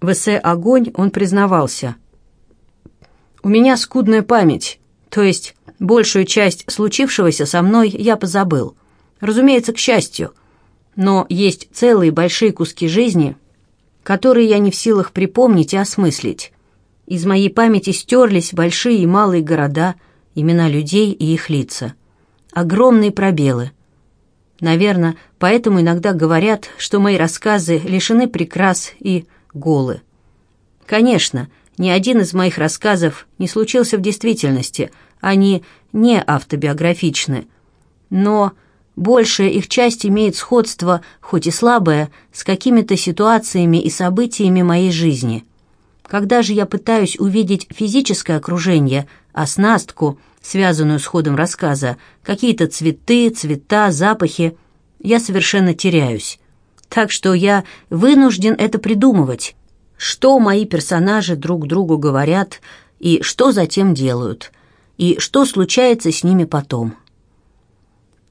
В эссе «Огонь» он признавался. «У меня скудная память, то есть большую часть случившегося со мной я позабыл. Разумеется, к счастью. Но есть целые большие куски жизни, которые я не в силах припомнить и осмыслить. Из моей памяти стерлись большие и малые города, имена людей и их лица. Огромные пробелы. Наверное, поэтому иногда говорят, что мои рассказы лишены прикрас и голы. Конечно, ни один из моих рассказов не случился в действительности, они не автобиографичны. Но большая их часть имеет сходство, хоть и слабое, с какими-то ситуациями и событиями моей жизни – когда же я пытаюсь увидеть физическое окружение, оснастку, связанную с ходом рассказа, какие-то цветы, цвета, запахи, я совершенно теряюсь. Так что я вынужден это придумывать. Что мои персонажи друг другу говорят и что затем делают, и что случается с ними потом.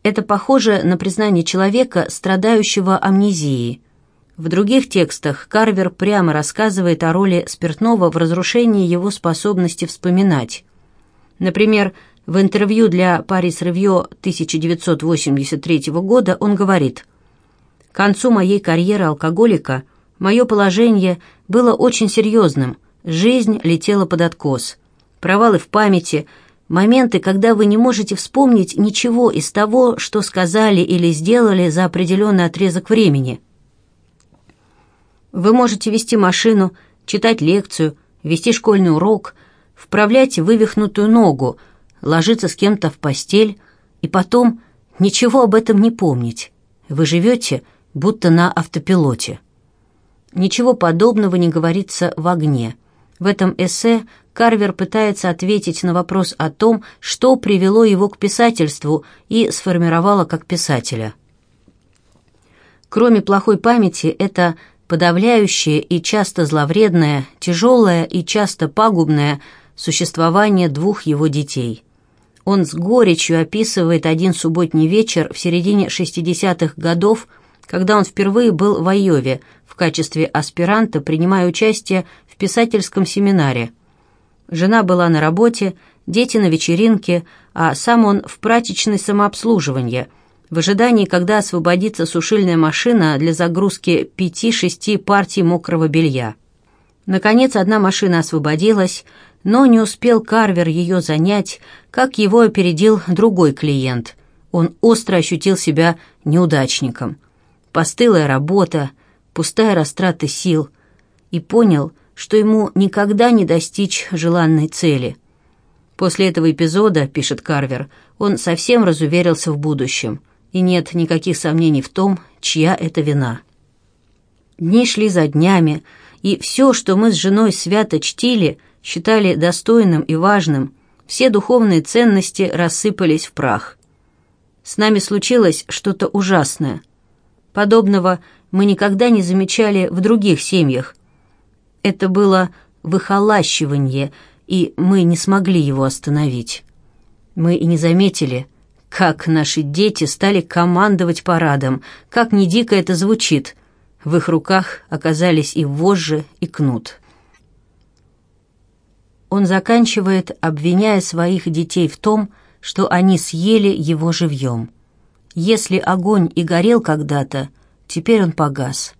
Это похоже на признание человека, страдающего амнезией – в других текстах Карвер прямо рассказывает о роли спиртного в разрушении его способности вспоминать. Например, в интервью для «Парис Ревью» 1983 года он говорит «К концу моей карьеры алкоголика мое положение было очень серьезным, жизнь летела под откос, провалы в памяти, моменты, когда вы не можете вспомнить ничего из того, что сказали или сделали за определенный отрезок времени». Вы можете вести машину, читать лекцию, вести школьный урок, вправлять вывихнутую ногу, ложиться с кем-то в постель и потом ничего об этом не помнить. Вы живете будто на автопилоте. Ничего подобного не говорится в огне. В этом эссе Карвер пытается ответить на вопрос о том, что привело его к писательству и сформировало как писателя. Кроме плохой памяти, это подавляющее и часто зловредное, тяжелое и часто пагубное существование двух его детей. Он с горечью описывает один субботний вечер в середине 60-х годов, когда он впервые был в Айове в качестве аспиранта, принимая участие в писательском семинаре. Жена была на работе, дети на вечеринке, а сам он в прачечной самообслуживании – в ожидании, когда освободится сушильная машина для загрузки пяти-шести партий мокрого белья. Наконец, одна машина освободилась, но не успел Карвер ее занять, как его опередил другой клиент. Он остро ощутил себя неудачником. Постылая работа, пустая растрата сил, и понял, что ему никогда не достичь желанной цели. После этого эпизода, пишет Карвер, он совсем разуверился в будущем – и нет никаких сомнений в том, чья это вина. Дни шли за днями, и все, что мы с женой свято чтили, считали достойным и важным, все духовные ценности рассыпались в прах. С нами случилось что-то ужасное. Подобного мы никогда не замечали в других семьях. Это было выхолащивание, и мы не смогли его остановить. Мы и не заметили, как наши дети стали командовать парадом, как не дико это звучит. В их руках оказались и вожжи, и кнут. Он заканчивает, обвиняя своих детей в том, что они съели его живьем. Если огонь и горел когда-то, теперь он погас.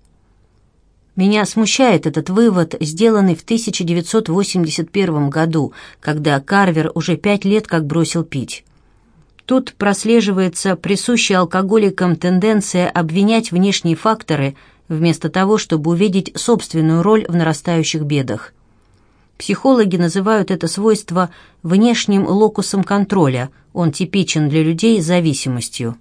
Меня смущает этот вывод, сделанный в 1981 году, когда Карвер уже пять лет как бросил пить. Тут прослеживается присущая алкоголикам тенденция обвинять внешние факторы вместо того, чтобы увидеть собственную роль в нарастающих бедах. Психологи называют это свойство внешним локусом контроля, он типичен для людей с зависимостью.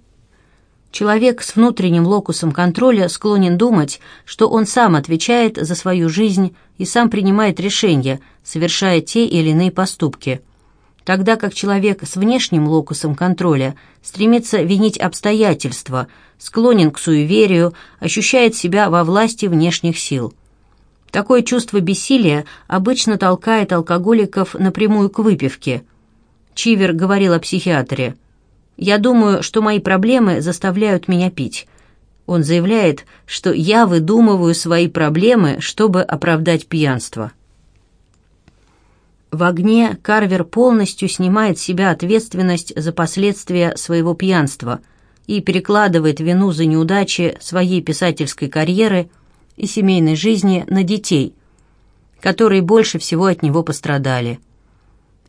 Человек с внутренним локусом контроля склонен думать, что он сам отвечает за свою жизнь и сам принимает решения, совершая те или иные поступки – тогда как человек с внешним локусом контроля стремится винить обстоятельства, склонен к суеверию, ощущает себя во власти внешних сил. Такое чувство бессилия обычно толкает алкоголиков напрямую к выпивке. Чивер говорил о психиатре. «Я думаю, что мои проблемы заставляют меня пить. Он заявляет, что я выдумываю свои проблемы, чтобы оправдать пьянство. В огне Карвер полностью снимает с себя ответственность за последствия своего пьянства и перекладывает вину за неудачи своей писательской карьеры и семейной жизни на детей, которые больше всего от него пострадали.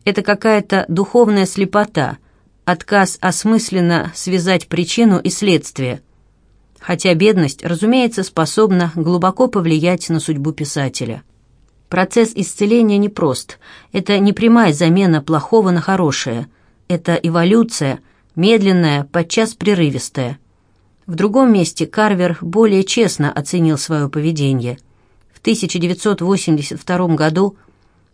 Это какая-то духовная слепота, отказ осмысленно связать причину и следствие, хотя бедность, разумеется, способна глубоко повлиять на судьбу писателя. Процесс исцеления непрост. Это не прямая замена плохого на хорошее. Это эволюция, медленная, подчас прерывистая. В другом месте Карвер более честно оценил свое поведение. В 1982 году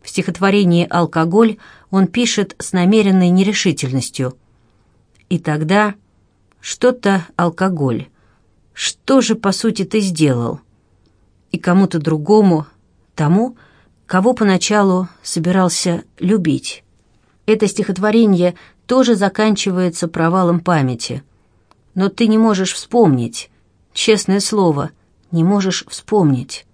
в стихотворении «Алкоголь» он пишет с намеренной нерешительностью. «И тогда что-то алкоголь. Что же, по сути, ты сделал?» И кому-то другому тому, кого поначалу собирался любить. Это стихотворение тоже заканчивается провалом памяти. Но ты не можешь вспомнить, честное слово, не можешь вспомнить.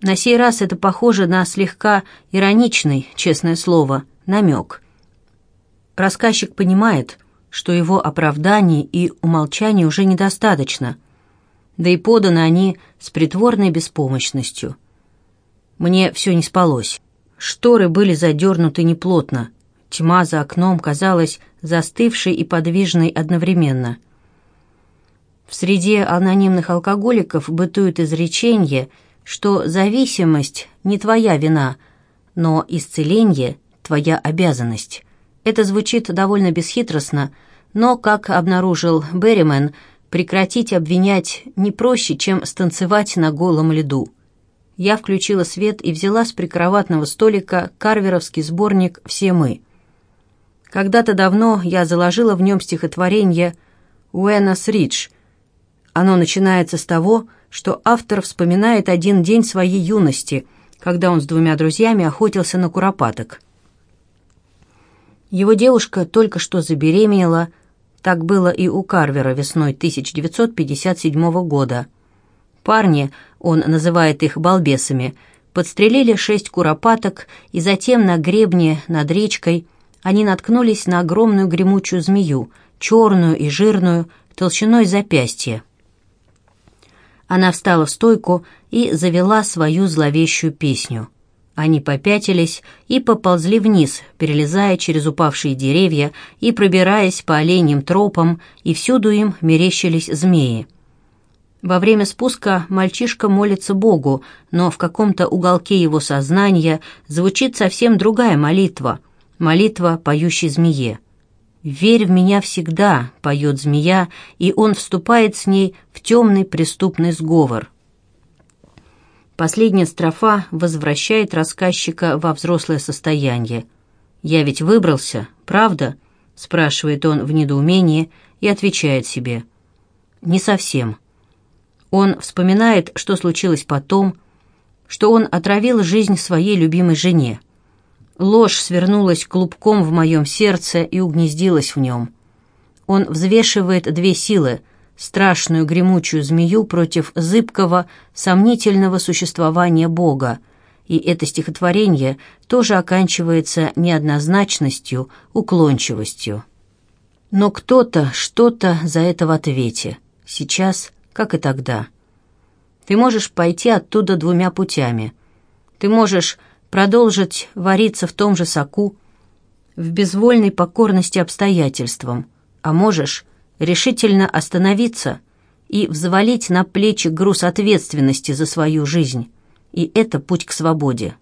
На сей раз это похоже на слегка ироничный, честное слово, намек. Рассказчик понимает, что его оправданий и умолчаний уже недостаточно, да и поданы они с притворной беспомощностью – мне все не спалось. Шторы были задернуты неплотно. Тьма за окном казалась застывшей и подвижной одновременно. В среде анонимных алкоголиков бытует изречение, что зависимость не твоя вина, но исцеление – твоя обязанность. Это звучит довольно бесхитростно, но, как обнаружил Берримен, прекратить обвинять не проще, чем станцевать на голом льду – я включила свет и взяла с прикроватного столика карверовский сборник «Все мы». Когда-то давно я заложила в нем стихотворение «Уэнос Ридж». Оно начинается с того, что автор вспоминает один день своей юности, когда он с двумя друзьями охотился на куропаток. Его девушка только что забеременела, так было и у Карвера весной 1957 года – Парни, он называет их балбесами, подстрелили шесть куропаток, и затем на гребне над речкой они наткнулись на огромную гремучую змею, черную и жирную, толщиной запястья. Она встала в стойку и завела свою зловещую песню. Они попятились и поползли вниз, перелезая через упавшие деревья и пробираясь по оленьим тропам, и всюду им мерещились змеи. Во время спуска мальчишка молится Богу, но в каком-то уголке его сознания звучит совсем другая молитва, молитва поющей змее. «Верь в меня всегда», — поет змея, и он вступает с ней в темный преступный сговор. Последняя строфа возвращает рассказчика во взрослое состояние. «Я ведь выбрался, правда?» — спрашивает он в недоумении и отвечает себе. «Не совсем». Он вспоминает, что случилось потом, что он отравил жизнь своей любимой жене. Ложь свернулась клубком в моем сердце и угнездилась в нем. Он взвешивает две силы — страшную гремучую змею против зыбкого, сомнительного существования Бога, и это стихотворение тоже оканчивается неоднозначностью, уклончивостью. Но кто-то, что-то за это в ответе. Сейчас как и тогда. Ты можешь пойти оттуда двумя путями. Ты можешь продолжить вариться в том же соку, в безвольной покорности обстоятельствам, а можешь решительно остановиться и взвалить на плечи груз ответственности за свою жизнь. И это путь к свободе.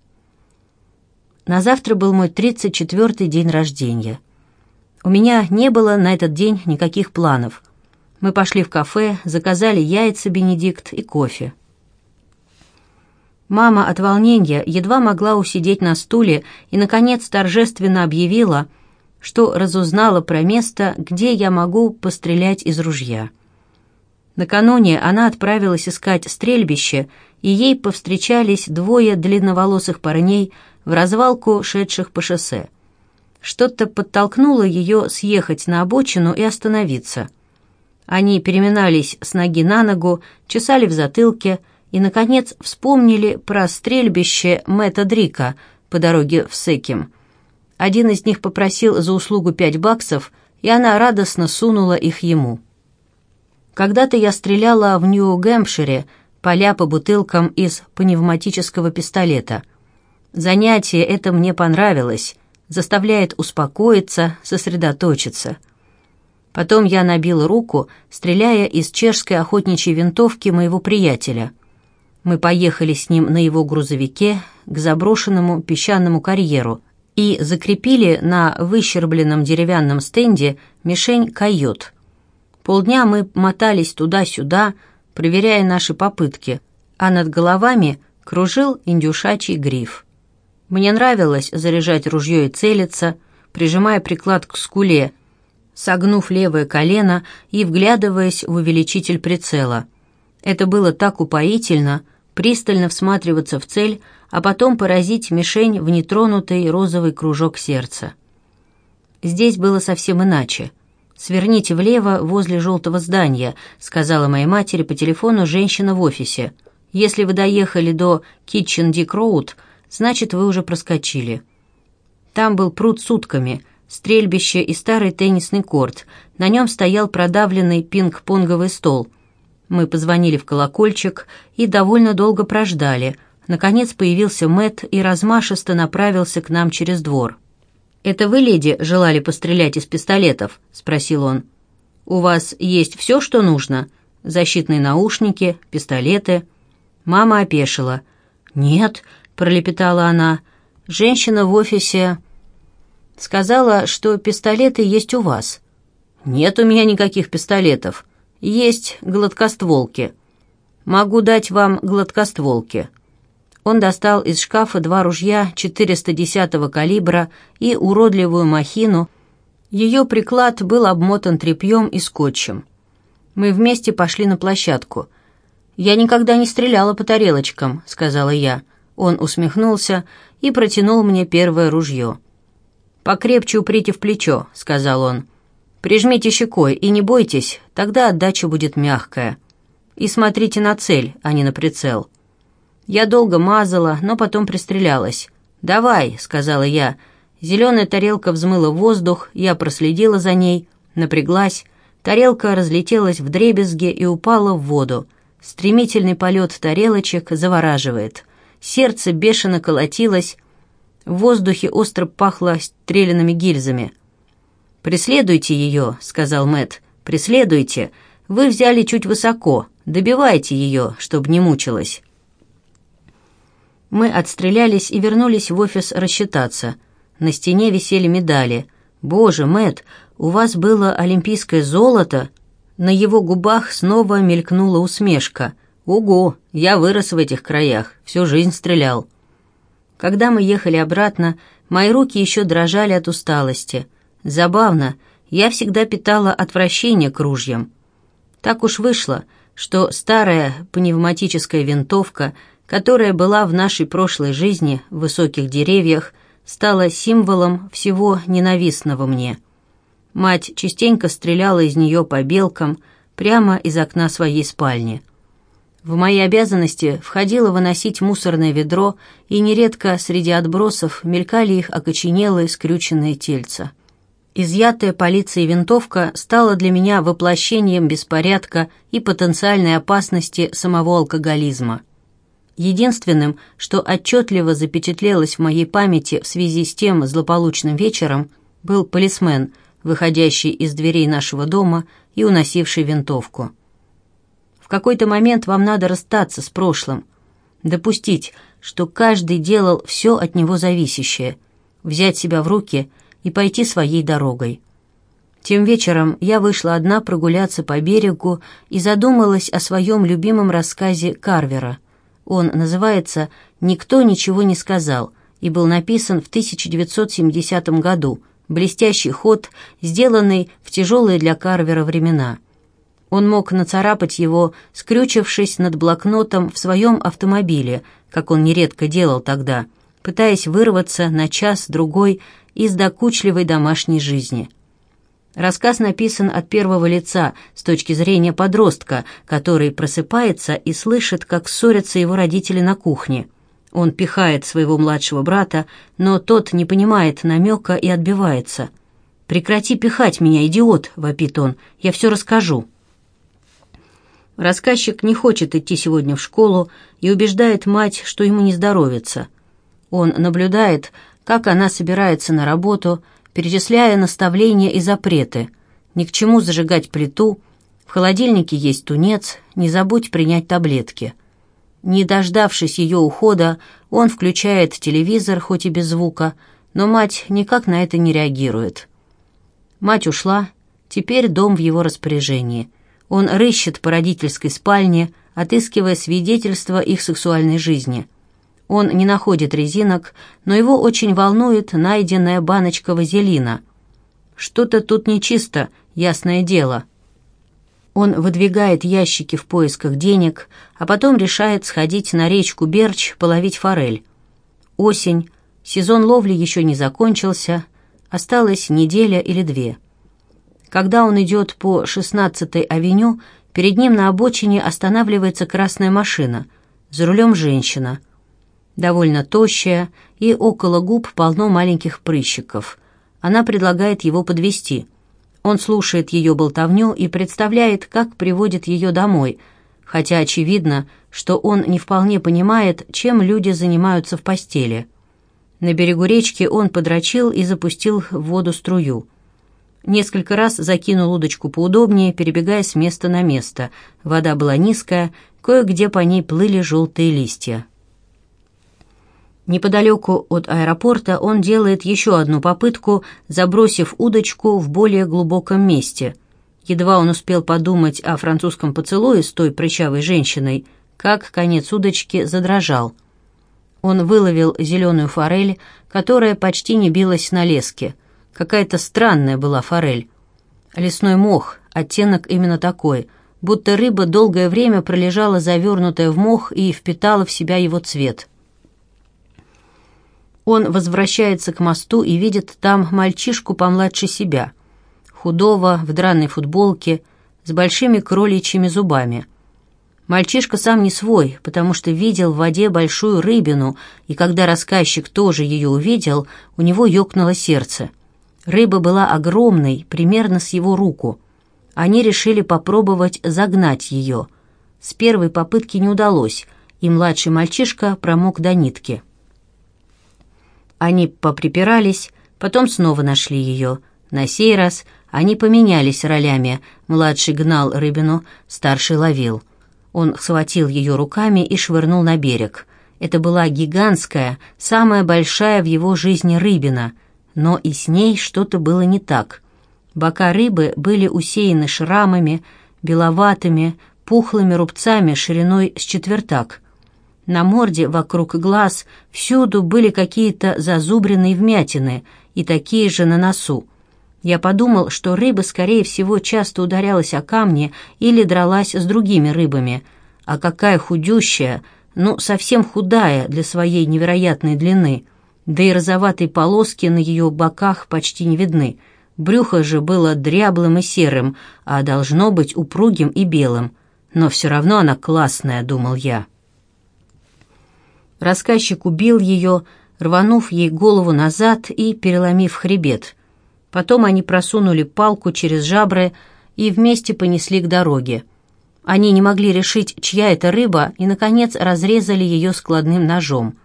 На завтра был мой 34-й день рождения. У меня не было на этот день никаких планов – мы пошли в кафе, заказали яйца Бенедикт и кофе. Мама от волнения едва могла усидеть на стуле и, наконец, торжественно объявила, что разузнала про место, где я могу пострелять из ружья. Накануне она отправилась искать стрельбище, и ей повстречались двое длинноволосых парней в развалку, шедших по шоссе. Что-то подтолкнуло ее съехать на обочину и остановиться – Они переминались с ноги на ногу, чесали в затылке и, наконец, вспомнили про стрельбище Мэтта Дрика по дороге в Секим. Один из них попросил за услугу пять баксов, и она радостно сунула их ему. Когда-то я стреляла в Нью-Гэмпшире, поля по бутылкам из пневматического пистолета. Занятие это мне понравилось, заставляет успокоиться, сосредоточиться – Потом я набил руку, стреляя из чешской охотничьей винтовки моего приятеля. Мы поехали с ним на его грузовике к заброшенному песчаному карьеру и закрепили на выщербленном деревянном стенде мишень «Койот». Полдня мы мотались туда-сюда, проверяя наши попытки, а над головами кружил индюшачий гриф. Мне нравилось заряжать ружье и целиться, прижимая приклад к скуле, согнув левое колено и вглядываясь в увеличитель прицела. Это было так упоительно, пристально всматриваться в цель, а потом поразить мишень в нетронутый розовый кружок сердца. Здесь было совсем иначе. «Сверните влево возле желтого здания», — сказала моей матери по телефону женщина в офисе. «Если вы доехали до Kitchen Dick Road, значит, вы уже проскочили». Там был пруд с утками — стрельбище и старый теннисный корт. На нем стоял продавленный пинг-понговый стол. Мы позвонили в колокольчик и довольно долго прождали. Наконец появился Мэт и размашисто направился к нам через двор. «Это вы, леди, желали пострелять из пистолетов?» — спросил он. «У вас есть все, что нужно? Защитные наушники, пистолеты?» Мама опешила. «Нет», — пролепетала она. «Женщина в офисе Сказала, что пистолеты есть у вас. Нет у меня никаких пистолетов. Есть гладкостволки. Могу дать вам гладкостволки. Он достал из шкафа два ружья 410-го калибра и уродливую махину. Ее приклад был обмотан тряпьем и скотчем. Мы вместе пошли на площадку. «Я никогда не стреляла по тарелочкам», — сказала я. Он усмехнулся и протянул мне первое ружье. «Покрепче уприте в плечо», — сказал он. «Прижмите щекой и не бойтесь, тогда отдача будет мягкая. И смотрите на цель, а не на прицел». Я долго мазала, но потом пристрелялась. «Давай», — сказала я. Зеленая тарелка взмыла воздух, я проследила за ней, напряглась. Тарелка разлетелась в дребезги и упала в воду. Стремительный полет тарелочек завораживает. Сердце бешено колотилось, в воздухе остро пахло стрелянными гильзами. «Преследуйте ее», — сказал Мэт. «Преследуйте. Вы взяли чуть высоко. Добивайте ее, чтобы не мучилась». Мы отстрелялись и вернулись в офис рассчитаться. На стене висели медали. «Боже, Мэт, у вас было олимпийское золото?» На его губах снова мелькнула усмешка. «Ого, я вырос в этих краях, всю жизнь стрелял». Когда мы ехали обратно, мои руки еще дрожали от усталости. Забавно, я всегда питала отвращение к ружьям. Так уж вышло, что старая пневматическая винтовка, которая была в нашей прошлой жизни в высоких деревьях, стала символом всего ненавистного мне. Мать частенько стреляла из нее по белкам прямо из окна своей спальни. В мои обязанности входило выносить мусорное ведро, и нередко среди отбросов мелькали их окоченелые скрюченные тельца. Изъятая полицией винтовка стала для меня воплощением беспорядка и потенциальной опасности самого алкоголизма. Единственным, что отчетливо запечатлелось в моей памяти в связи с тем злополучным вечером, был полисмен, выходящий из дверей нашего дома и уносивший винтовку. В какой-то момент вам надо расстаться с прошлым, допустить, что каждый делал все от него зависящее, взять себя в руки и пойти своей дорогой. Тем вечером я вышла одна прогуляться по берегу и задумалась о своем любимом рассказе Карвера. Он называется «Никто ничего не сказал» и был написан в 1970 году, блестящий ход, сделанный в тяжелые для Карвера времена – он мог нацарапать его, скрючившись над блокнотом в своем автомобиле, как он нередко делал тогда, пытаясь вырваться на час-другой из докучливой домашней жизни. Рассказ написан от первого лица, с точки зрения подростка, который просыпается и слышит, как ссорятся его родители на кухне. Он пихает своего младшего брата, но тот не понимает намека и отбивается. «Прекрати пихать меня, идиот!» — вопит он. «Я все расскажу». Рассказчик не хочет идти сегодня в школу и убеждает мать, что ему не здоровится. Он наблюдает, как она собирается на работу, перечисляя наставления и запреты. Ни к чему зажигать плиту, в холодильнике есть тунец, не забудь принять таблетки. Не дождавшись ее ухода, он включает телевизор, хоть и без звука, но мать никак на это не реагирует. Мать ушла, теперь дом в его распоряжении. Он рыщет по родительской спальне, отыскивая свидетельства их сексуальной жизни – он не находит резинок, но его очень волнует найденная баночка вазелина. Что-то тут нечисто, ясное дело. Он выдвигает ящики в поисках денег, а потом решает сходить на речку Берч половить форель. Осень, сезон ловли еще не закончился, осталась неделя или две. Когда он идет по 16-й авеню, перед ним на обочине останавливается красная машина. За рулем женщина – довольно тощая, и около губ полно маленьких прыщиков. Она предлагает его подвести. Он слушает ее болтовню и представляет, как приводит ее домой, хотя очевидно, что он не вполне понимает, чем люди занимаются в постели. На берегу речки он подрочил и запустил в воду струю. Несколько раз закинул удочку поудобнее, перебегая с места на место. Вода была низкая, кое-где по ней плыли желтые листья. Неподалеку от аэропорта он делает еще одну попытку, забросив удочку в более глубоком месте. Едва он успел подумать о французском поцелуе с той прыщавой женщиной, как конец удочки задрожал. Он выловил зеленую форель, которая почти не билась на леске. Какая-то странная была форель. Лесной мох, оттенок именно такой, будто рыба долгое время пролежала завернутая в мох и впитала в себя его цвет. Он возвращается к мосту и видит там мальчишку помладше себя, худого, в драной футболке, с большими кроличьими зубами. Мальчишка сам не свой, потому что видел в воде большую рыбину, и когда рассказчик тоже ее увидел, у него ёкнуло сердце. Рыба была огромной, примерно с его руку. Они решили попробовать загнать ее. С первой попытки не удалось, и младший мальчишка промок до нитки. Они поприпирались, потом снова нашли ее. На сей раз они поменялись ролями. Младший гнал рыбину, старший ловил. Он схватил ее руками и швырнул на берег. Это была гигантская, самая большая в его жизни рыбина, но и с ней что-то было не так. Бока рыбы были усеяны шрамами, беловатыми, пухлыми рубцами шириной с четвертак — на морде, вокруг глаз, всюду были какие-то зазубренные вмятины и такие же на носу. Я подумал, что рыба, скорее всего, часто ударялась о камни или дралась с другими рыбами. А какая худющая, ну, совсем худая для своей невероятной длины. Да и розоватые полоски на ее боках почти не видны. Брюхо же было дряблым и серым, а должно быть упругим и белым. Но все равно она классная, думал я. Рассказчик убил ее, рванув ей голову назад и переломив хребет. Потом они просунули палку через жабры и вместе понесли к дороге. Они не могли решить, чья это рыба, и, наконец, разрезали ее складным ножом.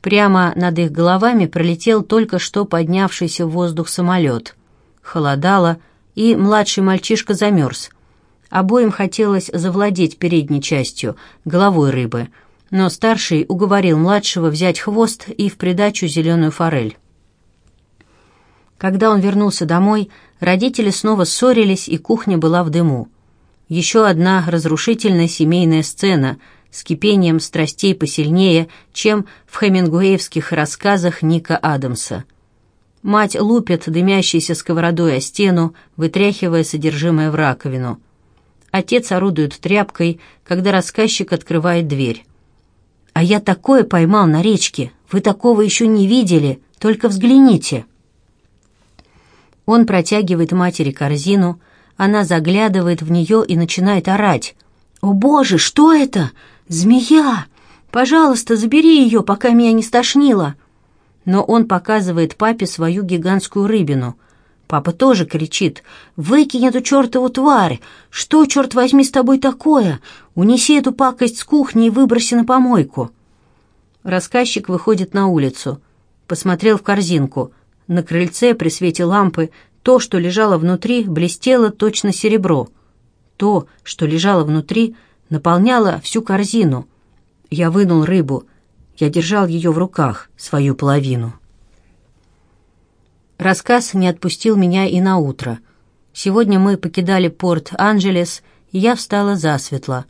Прямо над их головами пролетел только что поднявшийся в воздух самолет. Холодало, и младший мальчишка замерз. Обоим хотелось завладеть передней частью, головой рыбы — но старший уговорил младшего взять хвост и в придачу зеленую форель. Когда он вернулся домой, родители снова ссорились, и кухня была в дыму. Еще одна разрушительная семейная сцена с кипением страстей посильнее, чем в хемингуэевских рассказах Ника Адамса. Мать лупит дымящейся сковородой о стену, вытряхивая содержимое в раковину. Отец орудует тряпкой, когда рассказчик открывает дверь. А я такое поймал на речке. Вы такого еще не видели, только взгляните». Он протягивает матери корзину, она заглядывает в нее и начинает орать. «О боже, что это? Змея! Пожалуйста, забери ее, пока меня не стошнило!» Но он показывает папе свою гигантскую рыбину. Папа тоже кричит. «Выкинь эту чертову тварь! Что, черт возьми, с тобой такое? Унеси эту пакость с кухни и выброси на помойку!» Рассказчик выходит на улицу. Посмотрел в корзинку. На крыльце при свете лампы то, что лежало внутри, блестело точно серебро. То, что лежало внутри, наполняло всю корзину. Я вынул рыбу. Я держал ее в руках, свою половину. Рассказ не отпустил меня и на утро. Сегодня мы покидали порт Анджелес, и я встала засветло.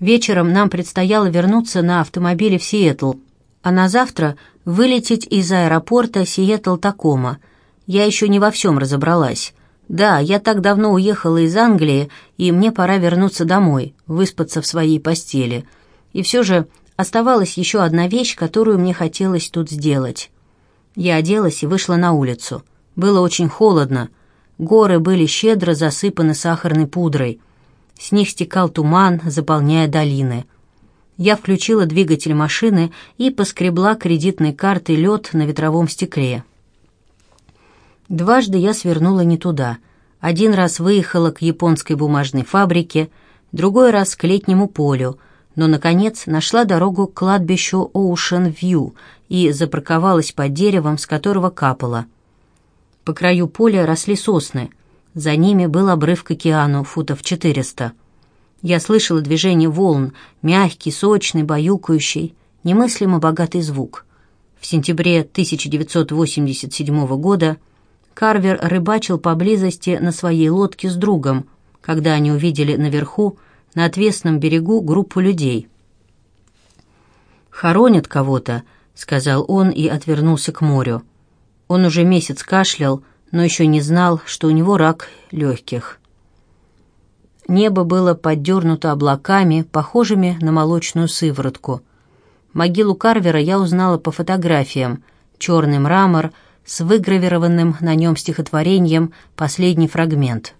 Вечером нам предстояло вернуться на автомобиле в Сиэтл, а на завтра вылететь из аэропорта Сиэтл-Такома. Я еще не во всем разобралась. Да, я так давно уехала из Англии, и мне пора вернуться домой, выспаться в своей постели. И все же оставалась еще одна вещь, которую мне хотелось тут сделать. Я оделась и вышла на улицу. Было очень холодно. Горы были щедро засыпаны сахарной пудрой. С них стекал туман, заполняя долины. Я включила двигатель машины и поскребла кредитной картой лед на ветровом стекле. Дважды я свернула не туда. Один раз выехала к японской бумажной фабрике, другой раз к летнему полю, но, наконец, нашла дорогу к кладбищу Оушен Вью и запарковалась под деревом, с которого капала. По краю поля росли сосны. За ними был обрыв к океану, футов четыреста. Я слышала движение волн, мягкий, сочный, баюкающий, немыслимо богатый звук. В сентябре 1987 года Карвер рыбачил поблизости на своей лодке с другом, когда они увидели наверху, на отвесном берегу, группу людей. «Хоронят кого-то», — сказал он и отвернулся к морю. Он уже месяц кашлял, но еще не знал, что у него рак легких. Небо было поддернуто облаками, похожими на молочную сыворотку. Могилу Карвера я узнала по фотографиям. Черный мрамор с выгравированным на нем стихотворением «Последний фрагмент».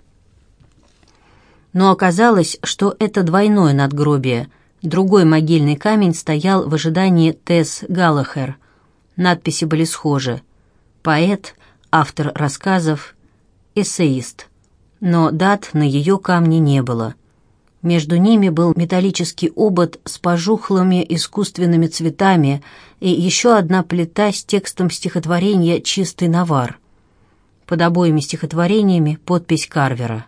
Но оказалось, что это двойное надгробие. Другой могильный камень стоял в ожидании Тесс Галлахер. Надписи были схожи. Поэт, автор рассказов, эссеист – но дат на ее камне не было. Между ними был металлический обод с пожухлыми искусственными цветами и еще одна плита с текстом стихотворения «Чистый навар». Под обоими стихотворениями подпись Карвера.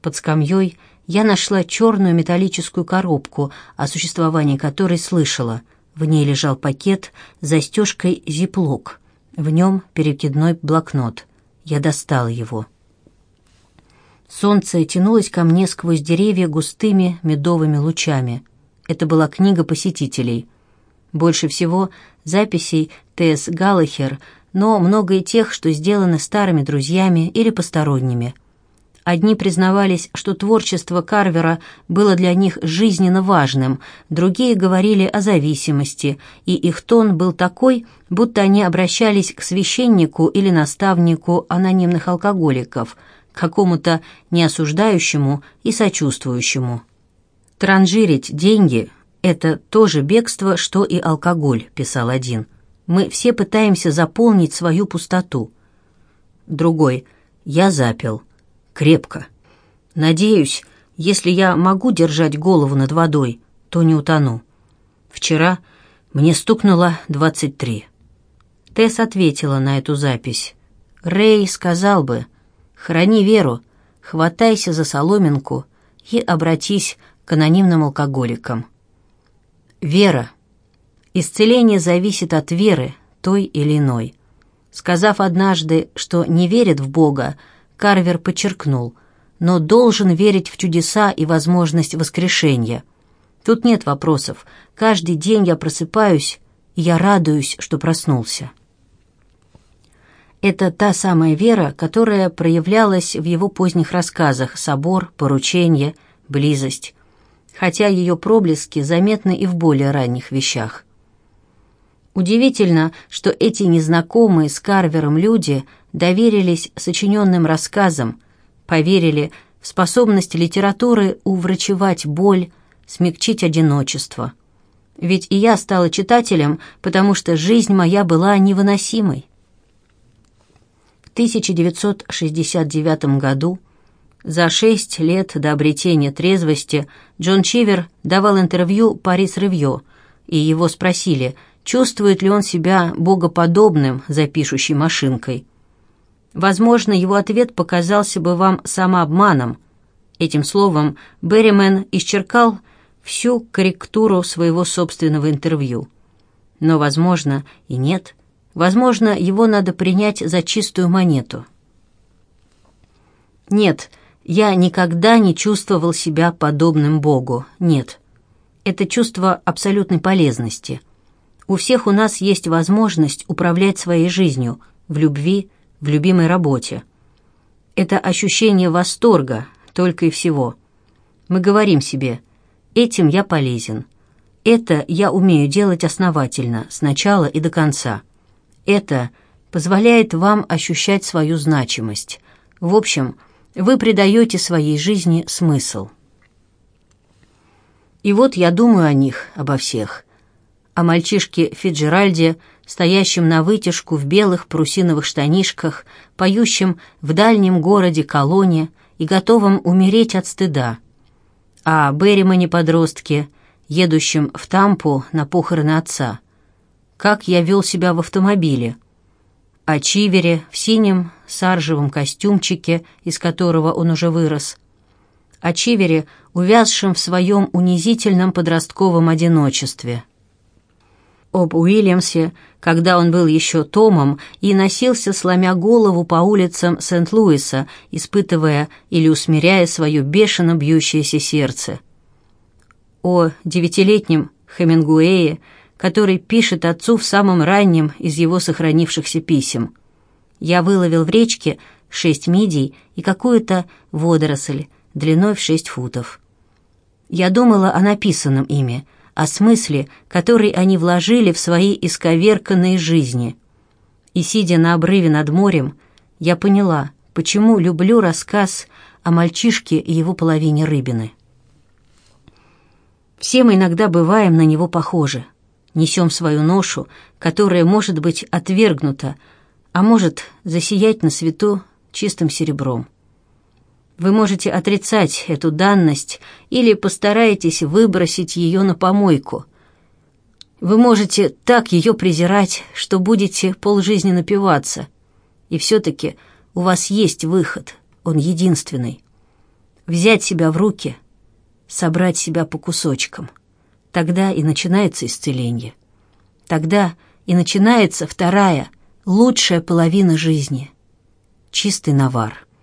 Под скамьей я нашла черную металлическую коробку, о существовании которой слышала. В ней лежал пакет с застежкой «Зиплок». В нем перекидной блокнот. Я достала его. Солнце тянулось ко мне сквозь деревья густыми медовыми лучами. Это была книга посетителей. Больше всего записей Т.С. Галлахер, но много и тех, что сделаны старыми друзьями или посторонними. Одни признавались, что творчество Карвера было для них жизненно важным, другие говорили о зависимости, и их тон был такой, будто они обращались к священнику или наставнику анонимных алкоголиков – какому-то неосуждающему и сочувствующему. «Транжирить деньги – это тоже бегство, что и алкоголь», – писал один. «Мы все пытаемся заполнить свою пустоту». Другой «Я запил. Крепко. Надеюсь, если я могу держать голову над водой, то не утону. Вчера мне стукнуло двадцать три». Тесс ответила на эту запись. Рэй сказал бы – Храни веру, хватайся за соломинку и обратись к анонимным алкоголикам. Вера. Исцеление зависит от веры, той или иной. Сказав однажды, что не верит в Бога, Карвер подчеркнул, но должен верить в чудеса и возможность воскрешения. Тут нет вопросов. Каждый день я просыпаюсь, и я радуюсь, что проснулся. Это та самая вера, которая проявлялась в его поздних рассказах «Собор», «Поручение», «Близость», хотя ее проблески заметны и в более ранних вещах. Удивительно, что эти незнакомые с Карвером люди доверились сочиненным рассказам, поверили в способность литературы уврачевать боль, смягчить одиночество. Ведь и я стала читателем, потому что жизнь моя была невыносимой. В 1969 году, за шесть лет до обретения трезвости, Джон Чивер давал интервью «Парис Ревье», и его спросили, чувствует ли он себя богоподобным за пишущей машинкой. Возможно, его ответ показался бы вам самообманом. Этим словом Берримен исчеркал всю корректуру своего собственного интервью. Но, возможно, и нет. Возможно, его надо принять за чистую монету. Нет, я никогда не чувствовал себя подобным Богу. Нет. Это чувство абсолютной полезности. У всех у нас есть возможность управлять своей жизнью в любви, в любимой работе. Это ощущение восторга, только и всего. Мы говорим себе «этим я полезен». Это я умею делать основательно, с начала и до конца. Это позволяет вам ощущать свою значимость. В общем, вы придаете своей жизни смысл. И вот я думаю о них, обо всех. О мальчишке Фиджеральде – стоящим на вытяжку в белых прусиновых штанишках, поющим в дальнем городе Колоне и готовым умереть от стыда. А Берримане-подростке, едущем в Тампу на похороны отца. Как я вел себя в автомобиле. О Чивере в синем саржевом костюмчике, из которого он уже вырос. О Чивере, увязшем в своем унизительном подростковом одиночестве — об Уильямсе, когда он был еще Томом и носился, сломя голову по улицам Сент-Луиса, испытывая или усмиряя свое бешено бьющееся сердце. О девятилетнем Хемингуэе, который пишет отцу в самом раннем из его сохранившихся писем. «Я выловил в речке шесть мидий и какую-то водоросль длиной в шесть футов. Я думала о написанном ими, о смысле, который они вложили в свои исковерканные жизни. И, сидя на обрыве над морем, я поняла, почему люблю рассказ о мальчишке и его половине рыбины. Все мы иногда бываем на него похожи, несем свою ношу, которая может быть отвергнута, а может засиять на свету чистым серебром. Вы можете отрицать эту данность или постараетесь выбросить ее на помойку. Вы можете так ее презирать, что будете полжизни напиваться. И все-таки у вас есть выход, он единственный. Взять себя в руки, собрать себя по кусочкам. Тогда и начинается исцеление. Тогда и начинается вторая, лучшая половина жизни. Чистый навар.